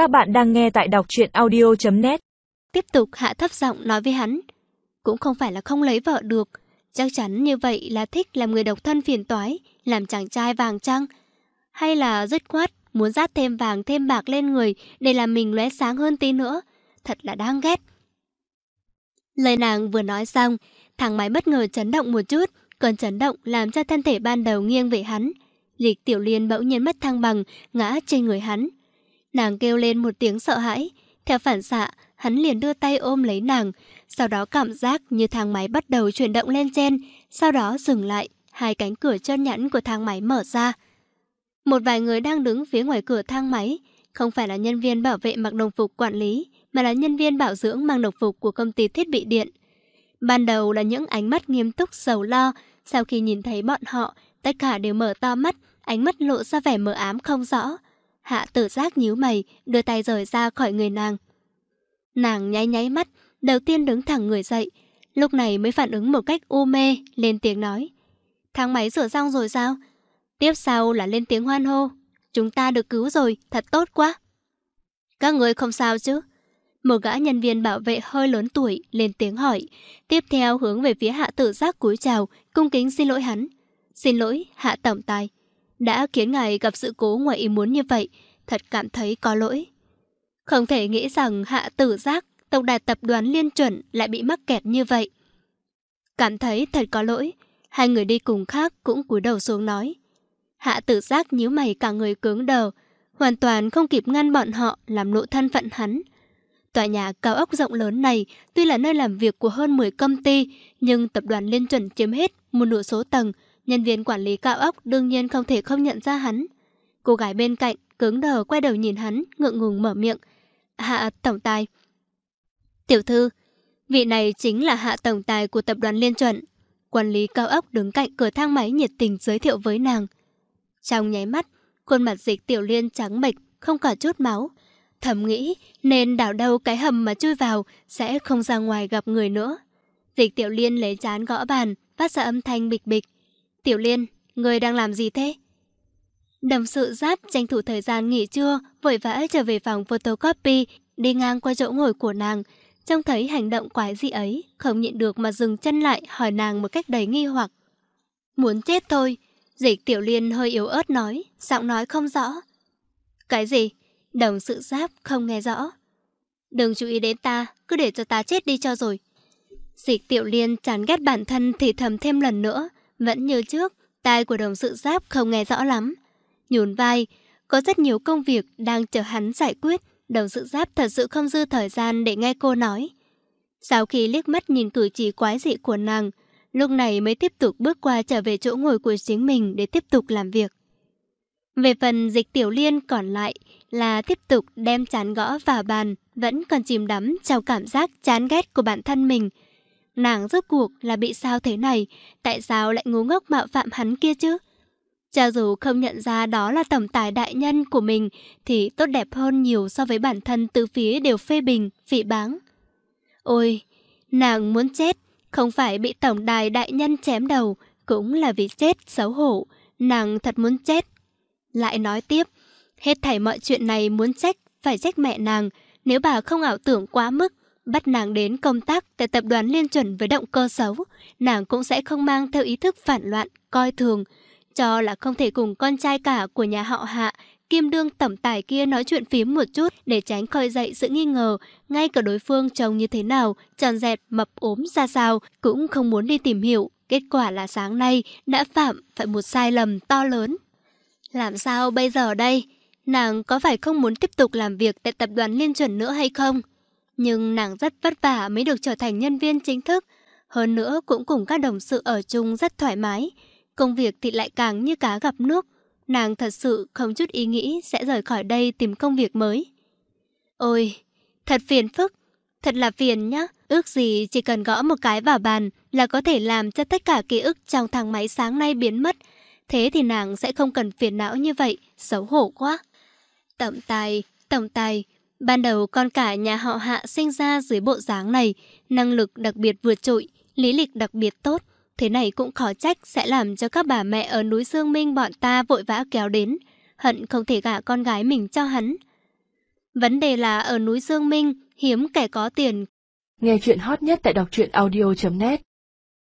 Các bạn đang nghe tại đọc truyện audio.net Tiếp tục hạ thấp giọng nói với hắn. Cũng không phải là không lấy vợ được. Chắc chắn như vậy là thích làm người độc thân phiền toái, làm chàng trai vàng trăng. Hay là dứt khoát, muốn rát thêm vàng thêm bạc lên người để làm mình lóe sáng hơn tí nữa. Thật là đáng ghét. Lời nàng vừa nói xong, thằng máy bất ngờ chấn động một chút, cơn chấn động làm cho thân thể ban đầu nghiêng về hắn. Lịch tiểu liên bỗng nhiên mất thăng bằng, ngã trên người hắn. Nàng kêu lên một tiếng sợ hãi. Theo phản xạ, hắn liền đưa tay ôm lấy nàng. Sau đó cảm giác như thang máy bắt đầu chuyển động lên trên. Sau đó dừng lại, hai cánh cửa chân nhẵn của thang máy mở ra. Một vài người đang đứng phía ngoài cửa thang máy. Không phải là nhân viên bảo vệ mặc đồng phục quản lý, mà là nhân viên bảo dưỡng mang đồng phục của công ty thiết bị điện. Ban đầu là những ánh mắt nghiêm túc sầu lo, sau khi nhìn thấy bọn họ, tất cả đều mở to mắt, ánh mắt lộ ra vẻ mờ ám không rõ. Hạ tử giác nhíu mày, đưa tay rời ra khỏi người nàng. Nàng nháy nháy mắt, đầu tiên đứng thẳng người dậy. Lúc này mới phản ứng một cách u mê, lên tiếng nói. Thang máy sửa xong rồi sao? Tiếp sau là lên tiếng hoan hô. Chúng ta được cứu rồi, thật tốt quá. Các người không sao chứ? Một gã nhân viên bảo vệ hơi lớn tuổi lên tiếng hỏi. Tiếp theo hướng về phía hạ tử giác cúi chào, cung kính xin lỗi hắn. Xin lỗi, hạ tổng tài đã khiến ngài gặp sự cố ngoài ý muốn như vậy, thật cảm thấy có lỗi. Không thể nghĩ rằng hạ tử giác, tổng đài tập đoàn liên chuẩn lại bị mắc kẹt như vậy. Cảm thấy thật có lỗi, hai người đi cùng khác cũng cúi đầu xuống nói. Hạ tử giác nhíu mày cả người cứng đờ, hoàn toàn không kịp ngăn bọn họ làm lộ thân phận hắn. Tòa nhà cao ốc rộng lớn này tuy là nơi làm việc của hơn 10 công ty, nhưng tập đoàn Liên Chuẩn chiếm hết một nửa số tầng, Nhân viên quản lý cao ốc đương nhiên không thể không nhận ra hắn. Cô gái bên cạnh cứng đờ quay đầu nhìn hắn, ngượng ngùng mở miệng. Hạ tổng tài. Tiểu thư, vị này chính là hạ tổng tài của tập đoàn Liên Chuẩn. Quản lý cao ốc đứng cạnh cửa thang máy nhiệt tình giới thiệu với nàng. Trong nháy mắt, khuôn mặt dịch tiểu liên trắng bệch, không cả chút máu. Thầm nghĩ nên đảo đâu cái hầm mà chui vào sẽ không ra ngoài gặp người nữa. Dịch tiểu liên lấy chán gõ bàn, phát ra âm thanh bịch bịch. Tiểu Liên, người đang làm gì thế? Đồng sự giáp tranh thủ thời gian nghỉ trưa, vội vã trở về phòng photocopy, đi ngang qua chỗ ngồi của nàng. Trông thấy hành động quái dị ấy, không nhịn được mà dừng chân lại hỏi nàng một cách đầy nghi hoặc. Muốn chết thôi, dịch Tiểu Liên hơi yếu ớt nói, giọng nói không rõ. Cái gì? Đồng sự giáp không nghe rõ. Đừng chú ý đến ta, cứ để cho ta chết đi cho rồi. Dịch Tiểu Liên chán ghét bản thân thì thầm thêm lần nữa, vẫn như trước, tai của đồng sự giáp không nghe rõ lắm. Nhún vai, có rất nhiều công việc đang chờ hắn giải quyết, đồng sự giáp thật sự không dư thời gian để nghe cô nói. Sau khi liếc mắt nhìn cử chỉ quái dị của nàng, lúc này mới tiếp tục bước qua trở về chỗ ngồi của chính mình để tiếp tục làm việc. Về phần dịch tiểu liên còn lại là tiếp tục đem chán gõ vào bàn, vẫn còn chìm đắm trong cảm giác chán ghét của bản thân mình, Nàng rốt cuộc là bị sao thế này, tại sao lại ngu ngốc mạo phạm hắn kia chứ? Cho dù không nhận ra đó là tổng tài đại nhân của mình thì tốt đẹp hơn nhiều so với bản thân từ phía đều phê bình, phỉ báng. Ôi, nàng muốn chết, không phải bị tổng đài đại nhân chém đầu, cũng là vì chết xấu hổ, nàng thật muốn chết. Lại nói tiếp, hết thảy mọi chuyện này muốn trách, phải trách mẹ nàng, nếu bà không ảo tưởng quá mức, bắt nàng đến công tác tại tập đoàn liên chuẩn với động cơ xấu, nàng cũng sẽ không mang theo ý thức phản loạn, coi thường, cho là không thể cùng con trai cả của nhà họ hạ kim đương tẩm tài kia nói chuyện phím một chút để tránh khơi dậy sự nghi ngờ, ngay cả đối phương trông như thế nào, tròn dẹt, mập ốm ra sao, cũng không muốn đi tìm hiểu. Kết quả là sáng nay đã phạm phải một sai lầm to lớn. Làm sao bây giờ đây? Nàng có phải không muốn tiếp tục làm việc tại tập đoàn Liên Chuẩn nữa hay không? Nhưng nàng rất vất vả mới được trở thành nhân viên chính thức. Hơn nữa cũng cùng các đồng sự ở chung rất thoải mái. Công việc thì lại càng như cá gặp nước. Nàng thật sự không chút ý nghĩ sẽ rời khỏi đây tìm công việc mới. Ôi, thật phiền phức. Thật là phiền nhá. Ước gì chỉ cần gõ một cái vào bàn là có thể làm cho tất cả ký ức trong thang máy sáng nay biến mất. Thế thì nàng sẽ không cần phiền não như vậy. Xấu hổ quá. Tổng tài, tổng tài, Ban đầu con cả nhà họ hạ sinh ra dưới bộ dáng này, năng lực đặc biệt vượt trội, lý lịch đặc biệt tốt. Thế này cũng khó trách sẽ làm cho các bà mẹ ở núi Dương Minh bọn ta vội vã kéo đến, hận không thể gả con gái mình cho hắn. Vấn đề là ở núi Dương Minh, hiếm kẻ có tiền. Nghe chuyện hot nhất tại đọc truyện audio.net